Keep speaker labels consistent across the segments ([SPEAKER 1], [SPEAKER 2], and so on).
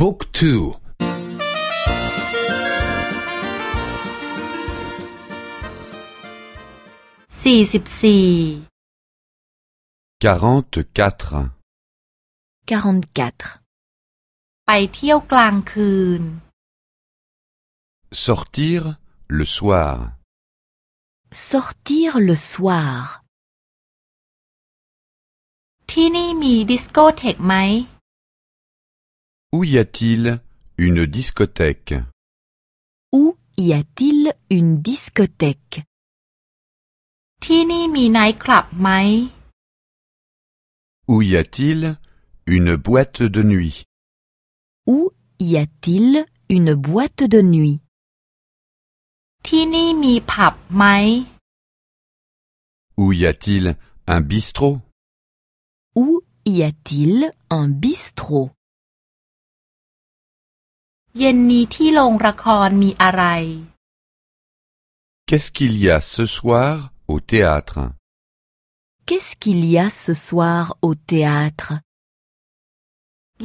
[SPEAKER 1] บุ๊กทู
[SPEAKER 2] สี่สิบสี่
[SPEAKER 3] 44.
[SPEAKER 4] 44.
[SPEAKER 2] ไปเที่ยวกลางคืน
[SPEAKER 3] Sortir le soir.
[SPEAKER 4] Sortir le soir.
[SPEAKER 2] ที่นี่มีดิสโกเทกไหม
[SPEAKER 3] Où y a-t-il une discothèque?
[SPEAKER 4] Où y a-t-il une discothèque?
[SPEAKER 3] Où y a-t-il une boîte de nuit?
[SPEAKER 4] Où y a-t-il une boîte de nuit?
[SPEAKER 3] Où y a-t-il un bistrot?
[SPEAKER 4] Où y a-t-il un bistrot?
[SPEAKER 2] เย็นนี้ที่โรงละครมีอะไร
[SPEAKER 3] Qu'est-ce qu'il y a ce soir au théâtre
[SPEAKER 4] Qu'est-ce qu'il y a ce soir au théâtre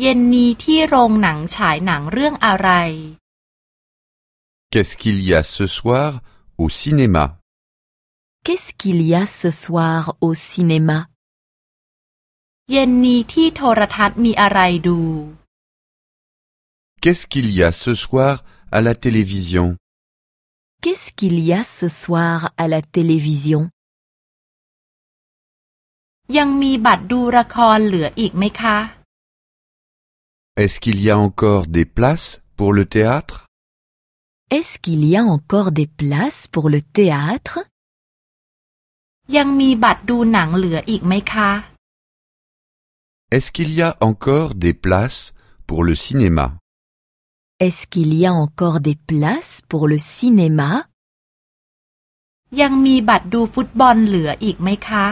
[SPEAKER 2] เย็นนี้ที่โรงหนังฉายหนังเรื่องอะไร
[SPEAKER 3] Qu'est-ce qu'il y a ce soir au cinéma
[SPEAKER 4] Qu'est-ce qu'il y a ce soir au cinéma
[SPEAKER 2] เย็นนี้ที่โทรทัศน์มีอะไรดู
[SPEAKER 3] Qu'est-ce qu'il y a ce soir à la télévision
[SPEAKER 4] Qu'est-ce qu'il y a ce soir à la télévision
[SPEAKER 2] ยังมีบัตรดูละครเหลืออีกไหมคะ
[SPEAKER 3] Est-ce qu'il y a encore des places pour le théâtre
[SPEAKER 4] Est-ce qu'il y a encore des places pour le théâtre
[SPEAKER 2] ยังมีบัตรดูหนังเหลืออีกไหมคะ
[SPEAKER 3] Est-ce qu'il y a encore des places pour le cinéma
[SPEAKER 4] Est-ce qu'il y a encore des places pour le cinéma
[SPEAKER 2] ยังมีบัตรดูฟุตบอลเหลืออีกไหมคะ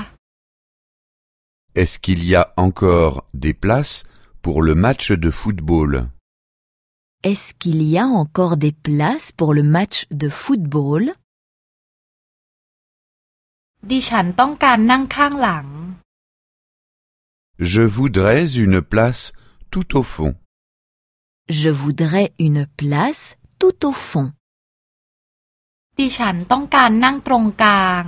[SPEAKER 3] Est-ce qu'il y a encore des places pour le match de football
[SPEAKER 4] Est-ce qu'il y a encore des places pour le match de football
[SPEAKER 2] ดิฉันต้องการนั่งข้างหลัง
[SPEAKER 3] Je voudrais une place tout au fond.
[SPEAKER 4] Je voudrais une place tout au fond.
[SPEAKER 2] ดิฉันต้องการนั่งตรงกลาง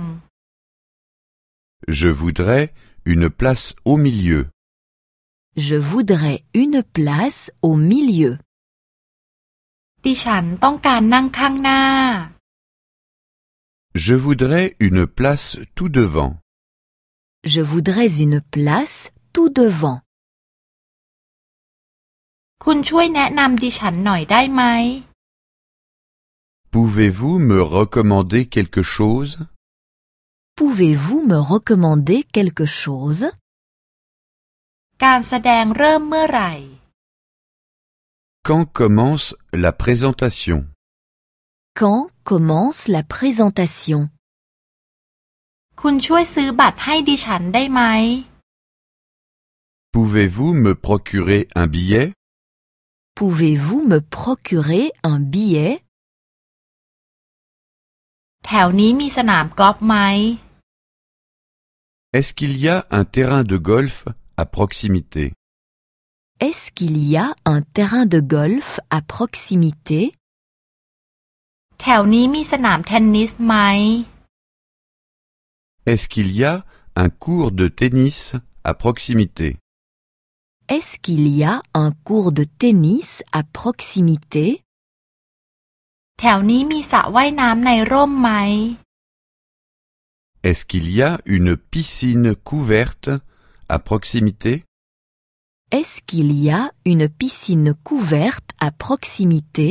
[SPEAKER 3] Je voudrais une place au milieu.
[SPEAKER 4] Je voudrais une place au milieu.
[SPEAKER 2] ดิฉันต้องการนั่งข้างหน้า
[SPEAKER 3] Je voudrais une place tout devant.
[SPEAKER 4] Je voudrais une place tout devant.
[SPEAKER 2] คุณช่วยแนะนำดิฉันหน่อยได้ไหม
[SPEAKER 3] Pouvez-vous me recommander quelque chose
[SPEAKER 4] Pouvez-vous me recommander quelque chose
[SPEAKER 2] การแสดงเริ่มเมื่อไหร่
[SPEAKER 3] Quand commence la présentation
[SPEAKER 4] Quand commence la présentation
[SPEAKER 2] คุณช่วยซื้อบัตรให้ดิฉันได้ไหม
[SPEAKER 3] Pouvez-vous me procurer un billet
[SPEAKER 4] Pouvez-vous me procurer un billet
[SPEAKER 2] แถวนี้มีสนามกอล์ฟไหม
[SPEAKER 3] Est-ce qu'il y a un terrain de golf à proximité
[SPEAKER 4] Est-ce qu'il y a un terrain de golf à proximité
[SPEAKER 2] แถวนี้มีสนามเทนนิสไหม
[SPEAKER 3] Est-ce qu'il y a un cours de tennis à proximité
[SPEAKER 4] Est-ce qu'il y a un cours de tennis à proximité
[SPEAKER 2] แถวนี้มีสระว่ายน้ำในร่มไหม
[SPEAKER 3] Est-ce qu'il y a une piscine couverte à proximité
[SPEAKER 4] Est-ce qu'il y a une piscine couverte à proximité